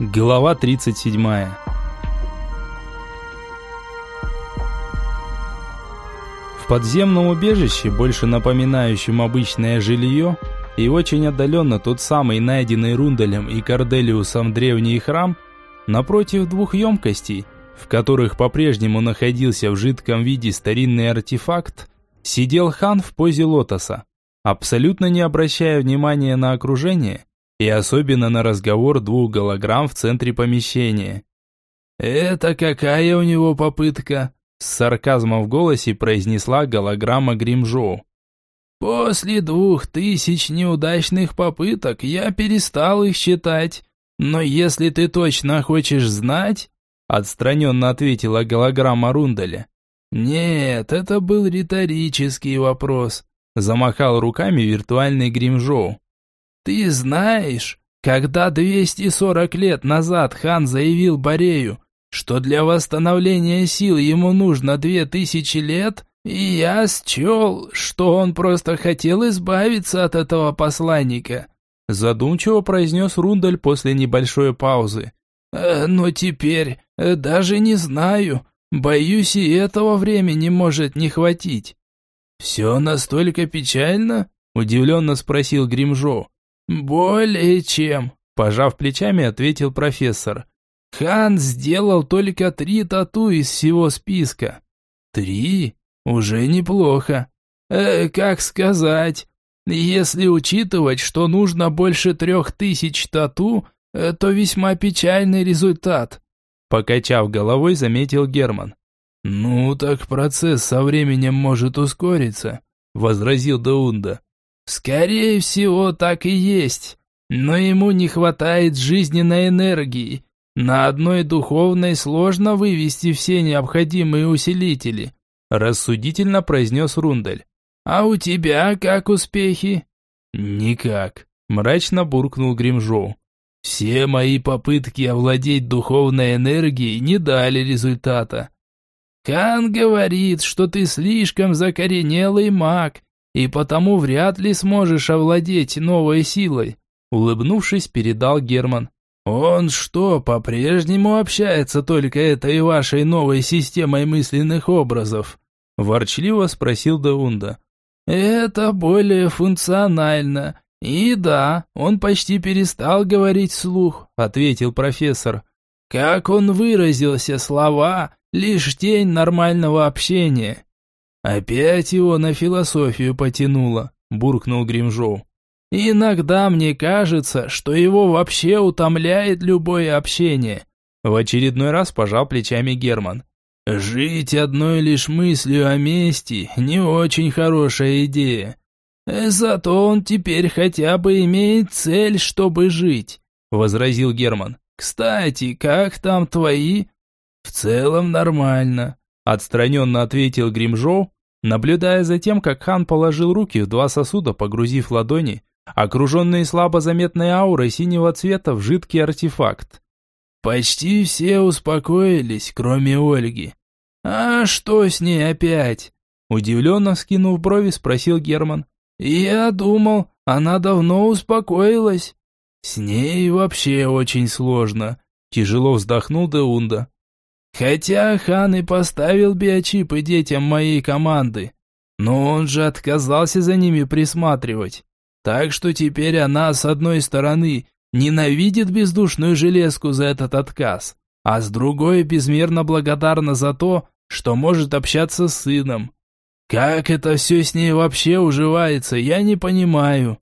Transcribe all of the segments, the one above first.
Глава 37. В подземном убежище, больше напоминающем обычное жилье, и очень отдаленно тот самый найденный Рундалем и Корделиусом древний храм, напротив двух емкостей, в которых по-прежнему находился в жидком виде старинный артефакт, сидел хан в позе лотоса, абсолютно не обращая внимания на окружение и особенно на разговор двух голограмм в центре помещения. «Это какая у него попытка?» С сарказмом в голосе произнесла голограмма Гримжоу. «После двух тысяч неудачных попыток я перестал их считать. Но если ты точно хочешь знать...» Отстраненно ответила голограмма Рундаля. «Нет, это был риторический вопрос», замахал руками виртуальный Гримжоу. Ты знаешь, когда 240 лет назад хан заявил Борею, что для восстановления сил ему нужно 2000 лет, и я счел, что он просто хотел избавиться от этого посланника. Задумчиво произнес Рундаль после небольшой паузы. «Э, «Но теперь э, даже не знаю. Боюсь, и этого времени может не хватить». «Все настолько печально?» – удивленно спросил Гримжо. «Более чем», – пожав плечами, ответил профессор. «Хан сделал только три тату из всего списка». «Три? Уже неплохо». «Э, как сказать? Если учитывать, что нужно больше трех тысяч тату, э, то весьма печальный результат», – покачав головой, заметил Герман. «Ну, так процесс со временем может ускориться», – возразил Даунда. Скорее всего, так и есть. Но ему не хватает жизненной энергии. На одной духовной сложно вывести все необходимые усилители, рассудительно произнес Рундель. А у тебя как успехи? Никак, мрачно буркнул Гримжоу. Все мои попытки овладеть духовной энергией не дали результата. Кан говорит, что ты слишком закоренелый маг и потому вряд ли сможешь овладеть новой силой», улыбнувшись, передал Герман. «Он что, по-прежнему общается только этой вашей новой системой мысленных образов?» Ворчливо спросил Даунда. «Это более функционально. И да, он почти перестал говорить вслух», ответил профессор. «Как он выразился, слова – лишь тень нормального общения. «Опять его на философию потянуло», – буркнул Гримжоу. «Иногда мне кажется, что его вообще утомляет любое общение», – в очередной раз пожал плечами Герман. «Жить одной лишь мыслью о мести – не очень хорошая идея. Зато он теперь хотя бы имеет цель, чтобы жить», – возразил Герман. «Кстати, как там твои?» «В целом нормально», – отстраненно ответил Гримжоу, наблюдая за тем, как хан положил руки в два сосуда, погрузив ладони, окруженные слабо заметной аурой синего цвета в жидкий артефакт. Почти все успокоились, кроме Ольги. «А что с ней опять?» Удивленно вскинув брови, спросил Герман. «Я думал, она давно успокоилась». «С ней вообще очень сложно», – тяжело вздохнул Деунда. Хотя хан и поставил биочипы детям моей команды, но он же отказался за ними присматривать. Так что теперь она, с одной стороны, ненавидит бездушную железку за этот отказ, а с другой безмерно благодарна за то, что может общаться с сыном. Как это все с ней вообще уживается, я не понимаю.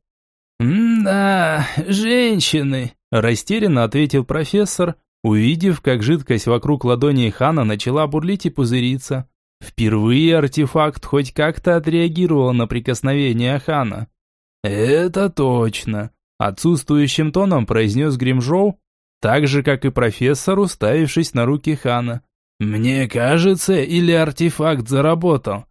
«Да, женщины», – растерянно ответил профессор, увидев, как жидкость вокруг ладони хана начала бурлить и пузыриться. Впервые артефакт хоть как-то отреагировал на прикосновение хана. «Это точно», – отсутствующим тоном произнес Гримжоу, так же, как и профессор, уставившись на руки хана. «Мне кажется, или артефакт заработал?»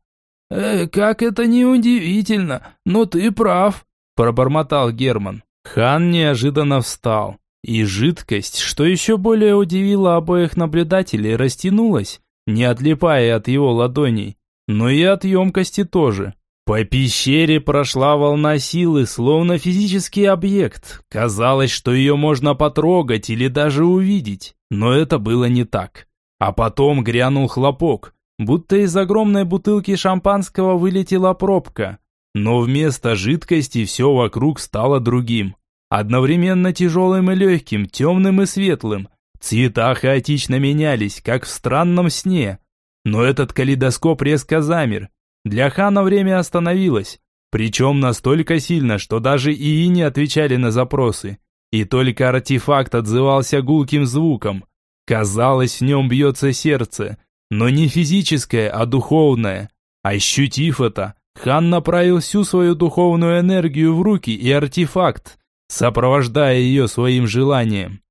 «Э, «Как это неудивительно, но ты прав», – пробормотал Герман. Хан неожиданно встал. И жидкость, что еще более удивило обоих наблюдателей, растянулась, не отлипая от его ладоней, но и от емкости тоже. По пещере прошла волна силы, словно физический объект. Казалось, что ее можно потрогать или даже увидеть, но это было не так. А потом грянул хлопок, будто из огромной бутылки шампанского вылетела пробка. Но вместо жидкости все вокруг стало другим. Одновременно тяжелым и легким, темным и светлым. Цвета хаотично менялись, как в странном сне. Но этот калейдоскоп резко замер. Для Хана время остановилось. Причем настолько сильно, что даже ИИ не отвечали на запросы. И только артефакт отзывался гулким звуком. Казалось, в нем бьется сердце. Но не физическое, а духовное. Ощутив это, Хан направил всю свою духовную энергию в руки и артефакт, сопровождая ее своим желанием.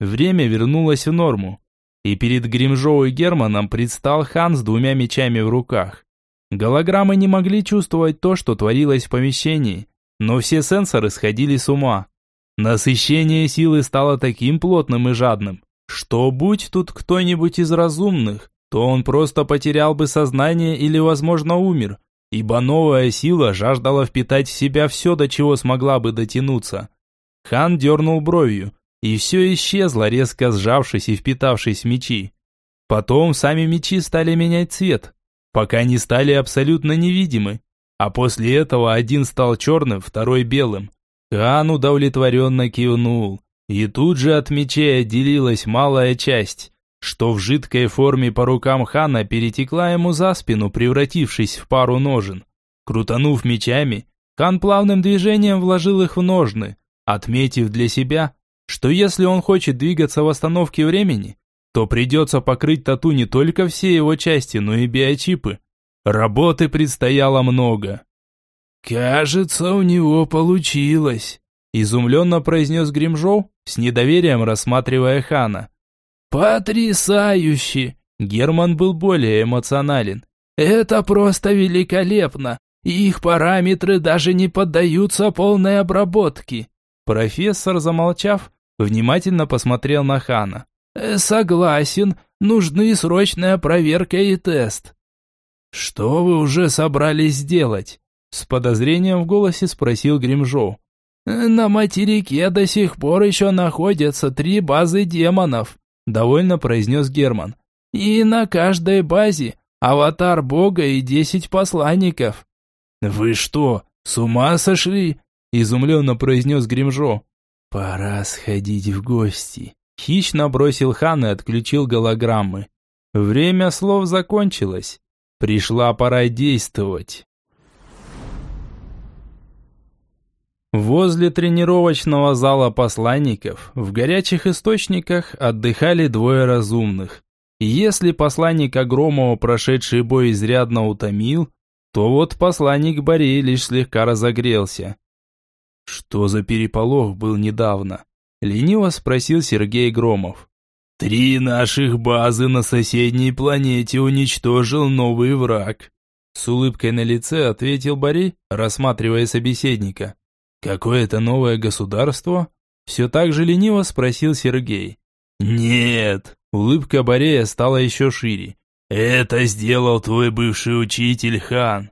Время вернулось в норму, и перед Гримжоу и Германом предстал хан с двумя мечами в руках. Голограммы не могли чувствовать то, что творилось в помещении, но все сенсоры сходили с ума. Насыщение силы стало таким плотным и жадным, что будь тут кто-нибудь из разумных, то он просто потерял бы сознание или, возможно, умер, ибо новая сила жаждала впитать в себя все, до чего смогла бы дотянуться. Хан дернул бровью, и все исчезло, резко сжавшись и впитавшись в мечи. Потом сами мечи стали менять цвет, пока не стали абсолютно невидимы, а после этого один стал черным, второй белым. Хан удовлетворенно кивнул, и тут же от мечей отделилась малая часть, что в жидкой форме по рукам хана перетекла ему за спину, превратившись в пару ножен. Крутанув мечами, хан плавным движением вложил их в ножны, отметив для себя, что если он хочет двигаться в остановке времени, то придется покрыть тату не только все его части, но и биочипы. Работы предстояло много. «Кажется, у него получилось», – изумленно произнес Гримжоу, с недоверием рассматривая хана. «Потрясающе!» Герман был более эмоционален. «Это просто великолепно! Их параметры даже не поддаются полной обработке!» Профессор, замолчав, внимательно посмотрел на Хана. «Э, «Согласен, нужны срочная проверка и тест». «Что вы уже собрались сделать?» С подозрением в голосе спросил Гримжоу. «На материке до сих пор еще находятся три базы демонов довольно произнес Герман. И на каждой базе аватар бога и десять посланников. Вы что, с ума сошли? изумленно произнес Гримжо. Пора сходить в гости. Хищно бросил хан и отключил голограммы. Время слов закончилось. Пришла пора действовать. Возле тренировочного зала посланников в горячих источниках отдыхали двое разумных. И если посланник Огромова прошедший бой изрядно утомил, то вот посланник Борей лишь слегка разогрелся. «Что за переполох был недавно?» – лениво спросил Сергей Громов. «Три наших базы на соседней планете уничтожил новый враг», – с улыбкой на лице ответил Борей, рассматривая собеседника. «Какое-то новое государство?» Все так же лениво спросил Сергей. «Нет!» Улыбка Борея стала еще шире. «Это сделал твой бывший учитель Хан».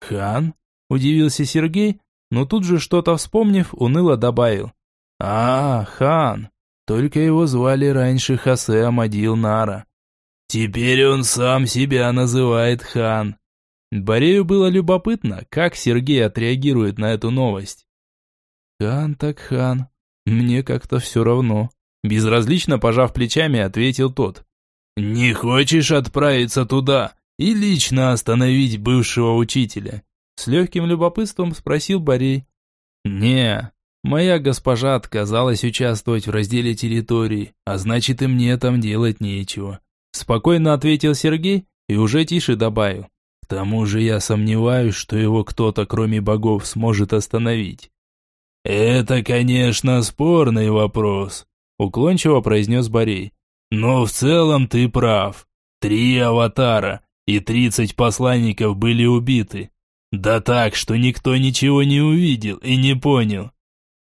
«Хан?» Удивился Сергей, но тут же что-то вспомнив, уныло добавил. «А, Хан! Только его звали раньше Хосе Амадил Нара. Теперь он сам себя называет Хан». Борею было любопытно, как Сергей отреагирует на эту новость. «Хан так хан, мне как-то все равно», – безразлично пожав плечами, ответил тот. «Не хочешь отправиться туда и лично остановить бывшего учителя?» С легким любопытством спросил Борей. «Не, моя госпожа отказалась участвовать в разделе территории, а значит и мне там делать нечего», – спокойно ответил Сергей и уже тише добавил. «К тому же я сомневаюсь, что его кто-то, кроме богов, сможет остановить. «Это, конечно, спорный вопрос», – уклончиво произнес Борей. «Но в целом ты прав. Три аватара и тридцать посланников были убиты. Да так, что никто ничего не увидел и не понял».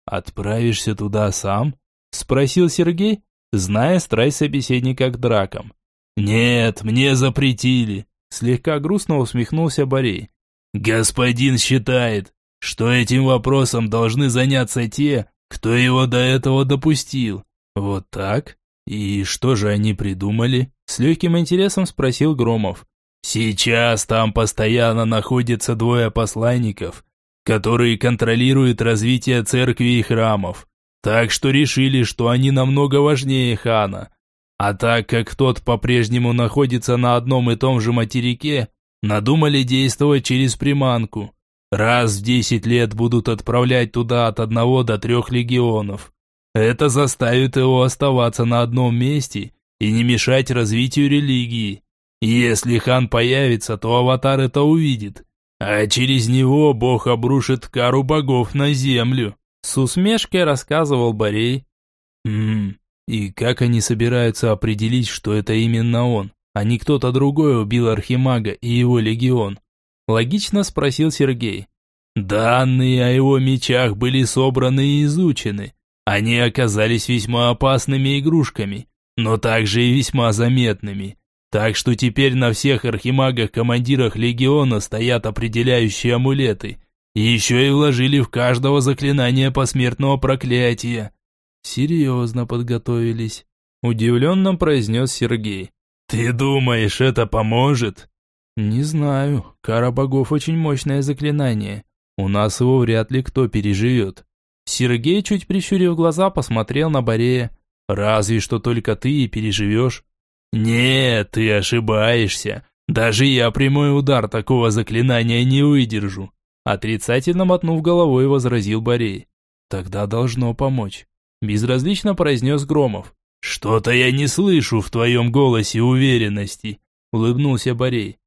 «Отправишься туда сам?» – спросил Сергей, зная страсть собеседника к дракам. «Нет, мне запретили», – слегка грустно усмехнулся Борей. Господин считает, что этим вопросом должны заняться те, кто его до этого допустил. Вот так? И что же они придумали? С легким интересом спросил Громов. Сейчас там постоянно находятся двое посланников, которые контролируют развитие церкви и храмов. Так что решили, что они намного важнее хана. А так как тот по-прежнему находится на одном и том же материке, надумали действовать через приманку. Раз в десять лет будут отправлять туда от одного до трех легионов. Это заставит его оставаться на одном месте и не мешать развитию религии. Если хан появится, то аватар это увидит, а через него бог обрушит кару богов на землю. С усмешкой рассказывал Борей. Ммм, и как они собираются определить, что это именно он, а не кто-то другой убил Архимага и его легион? Логично спросил Сергей. Данные о его мечах были собраны и изучены. Они оказались весьма опасными игрушками, но также и весьма заметными. Так что теперь на всех архимагах-командирах легиона стоят определяющие амулеты. Еще и вложили в каждого заклинание посмертного проклятия. Серьезно подготовились. Удивленно произнес Сергей. Ты думаешь, это поможет? Не знаю. Кара богов очень мощное заклинание. У нас его вряд ли кто переживет. Сергей, чуть прищурив глаза, посмотрел на Борея. Разве что только ты и переживешь. «Нет, ты ошибаешься. Даже я прямой удар такого заклинания не выдержу». Отрицательно мотнув головой, возразил Борей. «Тогда должно помочь», – безразлично произнес Громов. «Что-то я не слышу в твоем голосе уверенности», – улыбнулся Борей.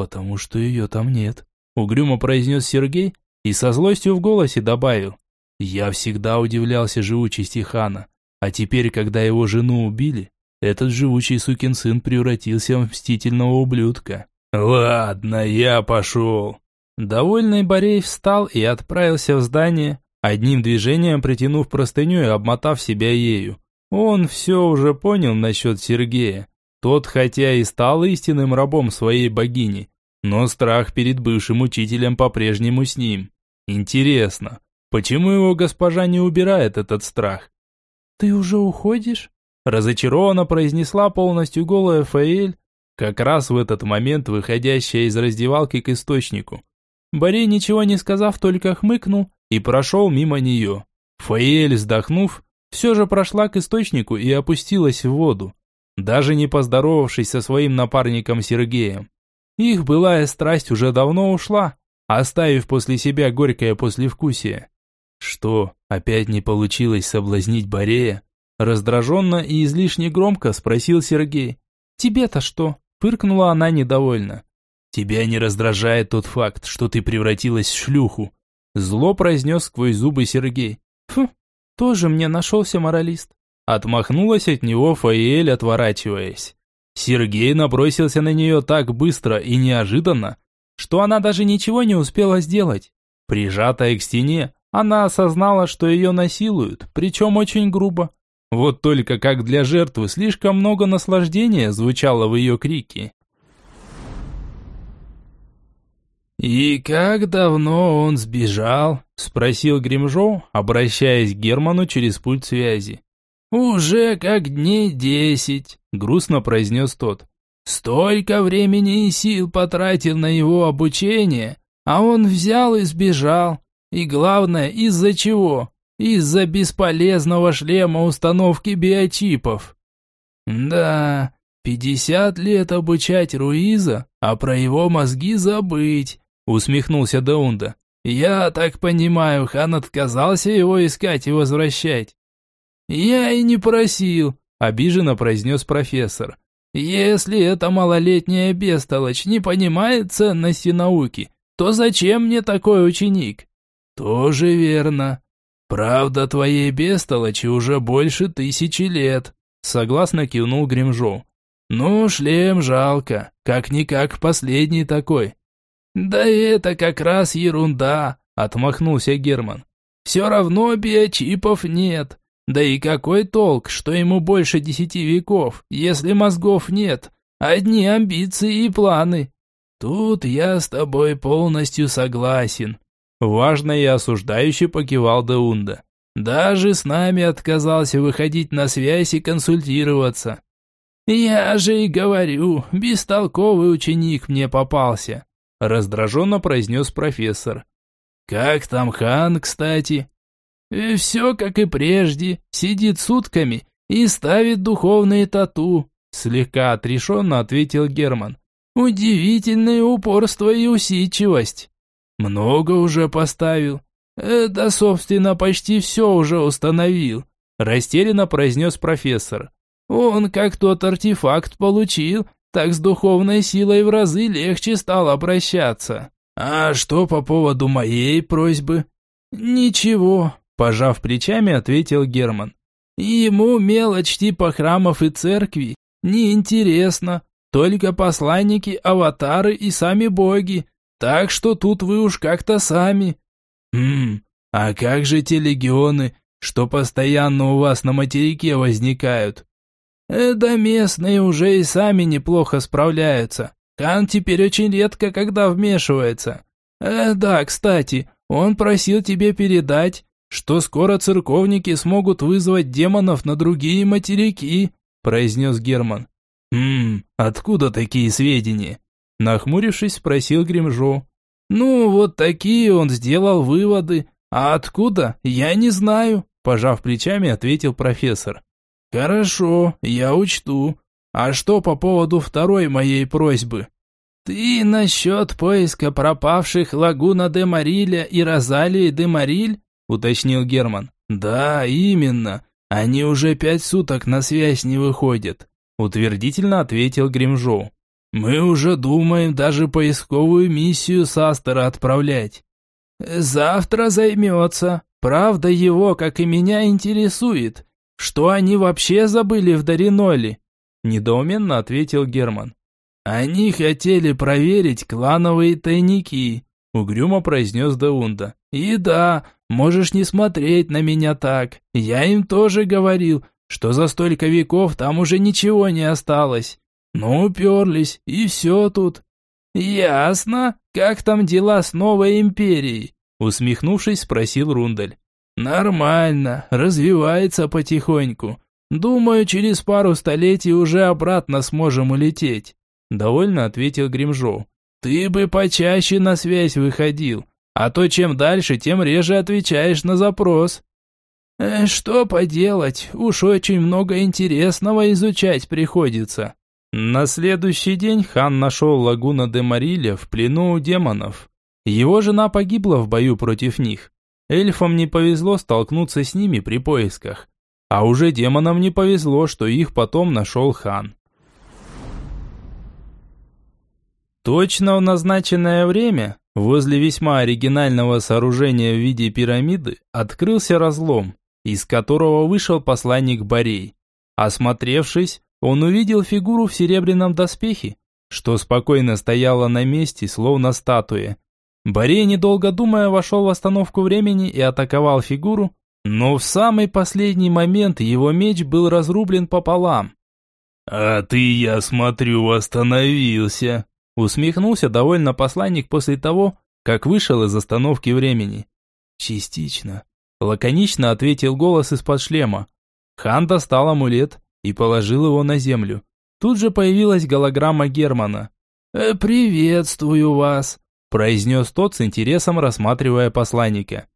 «Потому что ее там нет», – угрюмо произнес Сергей и со злостью в голосе добавил. «Я всегда удивлялся живучести хана, а теперь, когда его жену убили, этот живучий сукин сын превратился в мстительного ублюдка. «Ладно, я пошел». Довольный Борей встал и отправился в здание, одним движением притянув простыню и обмотав себя ею. Он все уже понял насчет Сергея. Тот, хотя и стал истинным рабом своей богини, но страх перед бывшим учителем по-прежнему с ним. Интересно, почему его госпожа не убирает этот страх? «Ты уже уходишь?» Разочарованно произнесла полностью голая Фаэль, как раз в этот момент выходящая из раздевалки к источнику. Борей, ничего не сказав, только хмыкнул и прошел мимо нее. Фаэль, вздохнув, все же прошла к источнику и опустилась в воду, даже не поздоровавшись со своим напарником Сергеем. Их былая страсть уже давно ушла, оставив после себя горькое послевкусие. Что, опять не получилось соблазнить Борея? Раздраженно и излишне громко спросил Сергей. «Тебе-то что?» – фыркнула она недовольно. «Тебя не раздражает тот факт, что ты превратилась в шлюху?» Зло произнес сквозь зубы Сергей. «Фу, тоже мне нашелся моралист». Отмахнулась от него Фаэль, отворачиваясь. Сергей набросился на нее так быстро и неожиданно, что она даже ничего не успела сделать. Прижатая к стене, она осознала, что ее насилуют, причем очень грубо. Вот только как для жертвы слишком много наслаждения звучало в ее крике. «И как давно он сбежал?» – спросил Гримжоу, обращаясь к Герману через пульт связи. «Уже как дней десять», – грустно произнес тот. «Столько времени и сил потратил на его обучение, а он взял и сбежал. И главное, из-за чего? Из-за бесполезного шлема установки биочипов. Да, пятьдесят лет обучать Руиза, а про его мозги забыть, усмехнулся Даунда. Я так понимаю, хан отказался его искать и возвращать. Я и не просил, обиженно произнес профессор. Если эта малолетняя бестолочь не понимает ценности науки, то зачем мне такой ученик? Тоже верно. «Правда, твоей бестолочи уже больше тысячи лет», — согласно кивнул Гримжоу. «Ну, шлем жалко, как-никак последний такой». «Да это как раз ерунда», — отмахнулся Герман. «Все равно биочипов нет. Да и какой толк, что ему больше десяти веков, если мозгов нет? Одни амбиции и планы». Тут я с тобой полностью согласен. Важно и осуждающе покивал Деунда. Даже с нами отказался выходить на связь и консультироваться. Я же и говорю, бестолковый ученик мне попался, раздраженно произнес профессор. Как там хан, кстати? И все как и прежде, сидит сутками и ставит духовные тату, слегка отрешенно ответил Герман. Удивительное упорство и усидчивость. Много уже поставил. Да, собственно, почти все уже установил, растерянно произнес профессор. Он как тот артефакт получил, так с духовной силой в разы легче стал обращаться. А что по поводу моей просьбы? Ничего, пожав плечами, ответил Герман. Ему мелочь типа храмов и церкви неинтересно, только посланники, аватары и сами боги. Так что тут вы уж как-то сами. Хм, а как же те легионы, что постоянно у вас на материке возникают? Э, да местные уже и сами неплохо справляются. Кан теперь очень редко когда вмешивается. Э, да, кстати, он просил тебе передать, что скоро церковники смогут вызвать демонов на другие материки, произнес Герман. «Хм, откуда такие сведения?» Нахмурившись, спросил Гримжо. «Ну, вот такие он сделал выводы. А откуда, я не знаю», пожав плечами, ответил профессор. «Хорошо, я учту. А что по поводу второй моей просьбы?» «Ты насчет поиска пропавших Лагуна де Мариля и Розалии де Мариль?» Уточнил Герман. «Да, именно. Они уже пять суток на связь не выходят утвердительно ответил Гримжоу. Мы уже думаем даже поисковую миссию Састера отправлять. Завтра займется. Правда его, как и меня, интересует. Что они вообще забыли в Дариноле? Недоуменно ответил Герман. Они хотели проверить клановые тайники, угрюмо произнес Даунда. И да, можешь не смотреть на меня так. Я им тоже говорил, что за столько веков там уже ничего не осталось. Ну, уперлись, и все тут. Ясно. Как там дела с новой империей? Усмехнувшись, спросил Рундель. Нормально, развивается потихоньку. Думаю, через пару столетий уже обратно сможем улететь. Довольно ответил Гримжоу. Ты бы почаще на связь выходил, а то чем дальше, тем реже отвечаешь на запрос. Э, что поделать, уж очень много интересного изучать приходится. На следующий день хан нашел лагуна де Мариля в плену у демонов. Его жена погибла в бою против них. Эльфам не повезло столкнуться с ними при поисках. А уже демонам не повезло, что их потом нашел хан. Точно в назначенное время, возле весьма оригинального сооружения в виде пирамиды, открылся разлом из которого вышел посланник Борей. Осмотревшись, он увидел фигуру в серебряном доспехе, что спокойно стояла на месте, словно статуя. Борей, недолго думая, вошел в остановку времени и атаковал фигуру, но в самый последний момент его меч был разрублен пополам. «А ты, я смотрю, остановился!» Усмехнулся довольно посланник после того, как вышел из остановки времени. «Частично», Лаконично ответил голос из-под шлема. Хан достал амулет и положил его на землю. Тут же появилась голограмма Германа. «Э, «Приветствую вас», – произнес тот с интересом, рассматривая посланника.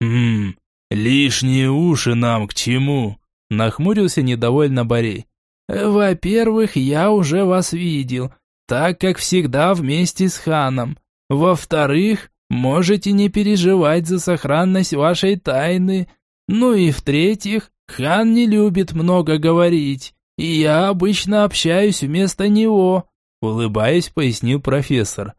«Хм, лишние уши нам к чему?» – нахмурился недовольно Борей. «Э, «Во-первых, я уже вас видел, так как всегда вместе с ханом. Во-вторых, Можете не переживать за сохранность вашей тайны. Ну и в-третьих, хан не любит много говорить, и я обычно общаюсь вместо него», улыбаясь, пояснил профессор.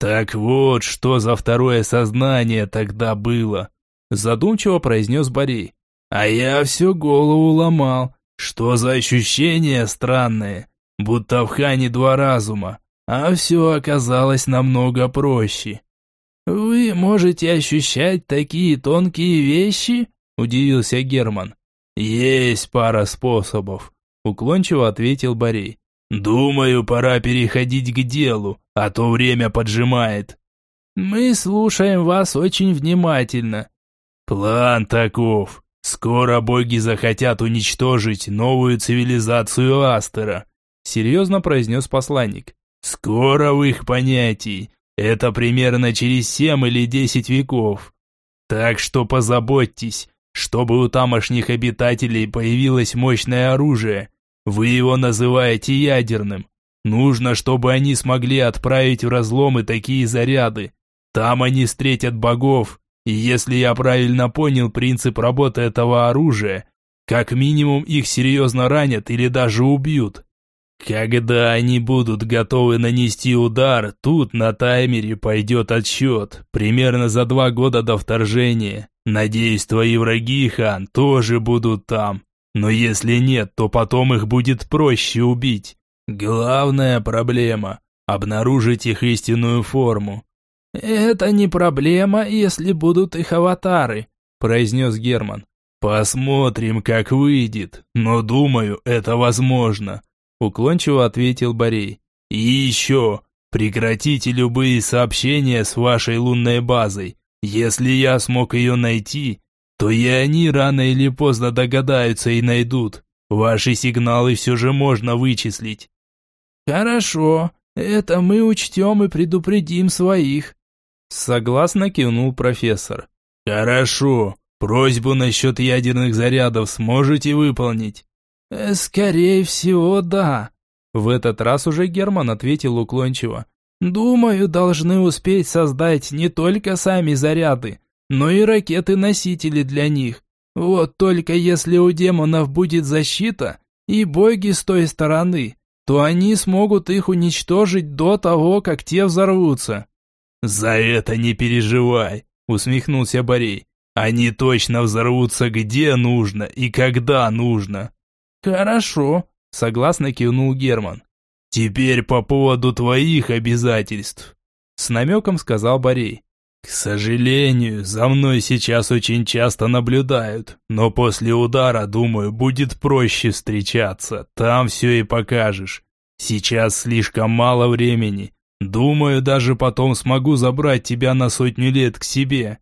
«Так вот, что за второе сознание тогда было?» задумчиво произнес Борей. «А я всю голову ломал. Что за ощущение странное, будто в хане два разума, а все оказалось намного проще». «Вы можете ощущать такие тонкие вещи?» – удивился Герман. «Есть пара способов», – уклончиво ответил Борей. Думаю, пора переходить к делу, а то время поджимает. Мы слушаем вас очень внимательно. План таков. Скоро боги захотят уничтожить новую цивилизацию Астера, серьезно произнес посланник. Скоро в их понятии. Это примерно через семь или десять веков. Так что позаботьтесь, чтобы у тамошних обитателей появилось мощное оружие. Вы его называете ядерным. Нужно, чтобы они смогли отправить в разломы такие заряды. Там они встретят богов, и если я правильно понял принцип работы этого оружия, как минимум их серьезно ранят или даже убьют. Когда они будут готовы нанести удар, тут на таймере пойдет отсчет, примерно за два года до вторжения. Надеюсь, твои враги, хан, тоже будут там. Но если нет, то потом их будет проще убить. Главная проблема – обнаружить их истинную форму. «Это не проблема, если будут их аватары», – произнес Герман. «Посмотрим, как выйдет, но думаю, это возможно», – уклончиво ответил Борей. «И еще, прекратите любые сообщения с вашей лунной базой. Если я смог ее найти, то и они рано или поздно догадаются и найдут. Ваши сигналы все же можно вычислить». «Хорошо, это мы учтем и предупредим своих», Согласно кивнул профессор. Хорошо. Просьбу насчет ядерных зарядов сможете выполнить? Э, скорее всего, да. В этот раз уже Герман ответил уклончиво. Думаю, должны успеть создать не только сами заряды, но и ракеты-носители для них. Вот только если у демонов будет защита и боги с той стороны, то они смогут их уничтожить до того, как те взорвутся. «За это не переживай», – усмехнулся Борей. «Они точно взорвутся где нужно и когда нужно». «Хорошо», – согласно кивнул Герман. «Теперь по поводу твоих обязательств», – с намеком сказал Борей. «К сожалению, за мной сейчас очень часто наблюдают, но после удара, думаю, будет проще встречаться, там все и покажешь. Сейчас слишком мало времени, Думаю, даже потом смогу забрать тебя на сотню лет к себе.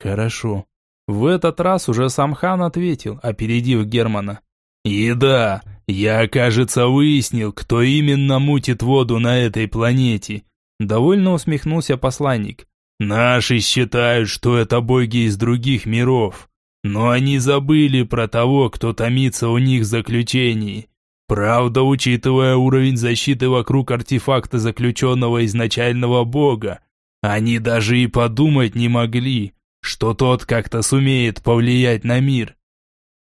Хорошо. В этот раз уже сам хан ответил, опередив Германа. И да, я, кажется, выяснил, кто именно мутит воду на этой планете. Довольно усмехнулся посланник. Наши считают, что это боги из других миров. Но они забыли про того, кто томится у них в заключении. Правда, учитывая уровень защиты вокруг артефакта заключенного изначального бога, они даже и подумать не могли, что тот как-то сумеет повлиять на мир.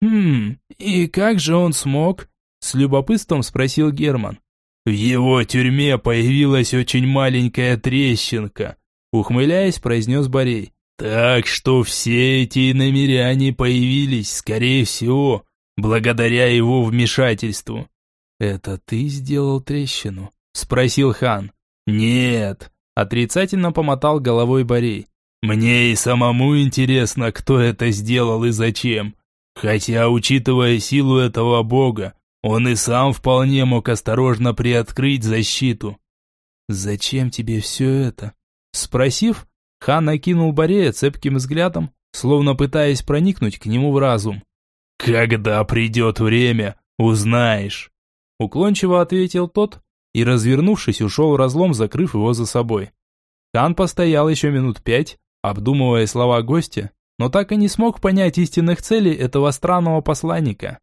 «Хм, и как же он смог?» – с любопытством спросил Герман. «В его тюрьме появилась очень маленькая трещинка», – ухмыляясь, произнес Борей. «Так что все эти намеряне появились, скорее всего, благодаря его вмешательству. «Это ты сделал трещину?» – спросил хан. «Нет», – отрицательно помотал головой Борей. «Мне и самому интересно, кто это сделал и зачем. Хотя, учитывая силу этого бога, он и сам вполне мог осторожно приоткрыть защиту». «Зачем тебе все это?» Спросив, хан окинул Борея цепким взглядом, словно пытаясь проникнуть к нему в разум. «Когда придет время, узнаешь». Уклончиво ответил тот и, развернувшись, ушел в разлом, закрыв его за собой. Кан постоял еще минут пять, обдумывая слова гостя, но так и не смог понять истинных целей этого странного посланника.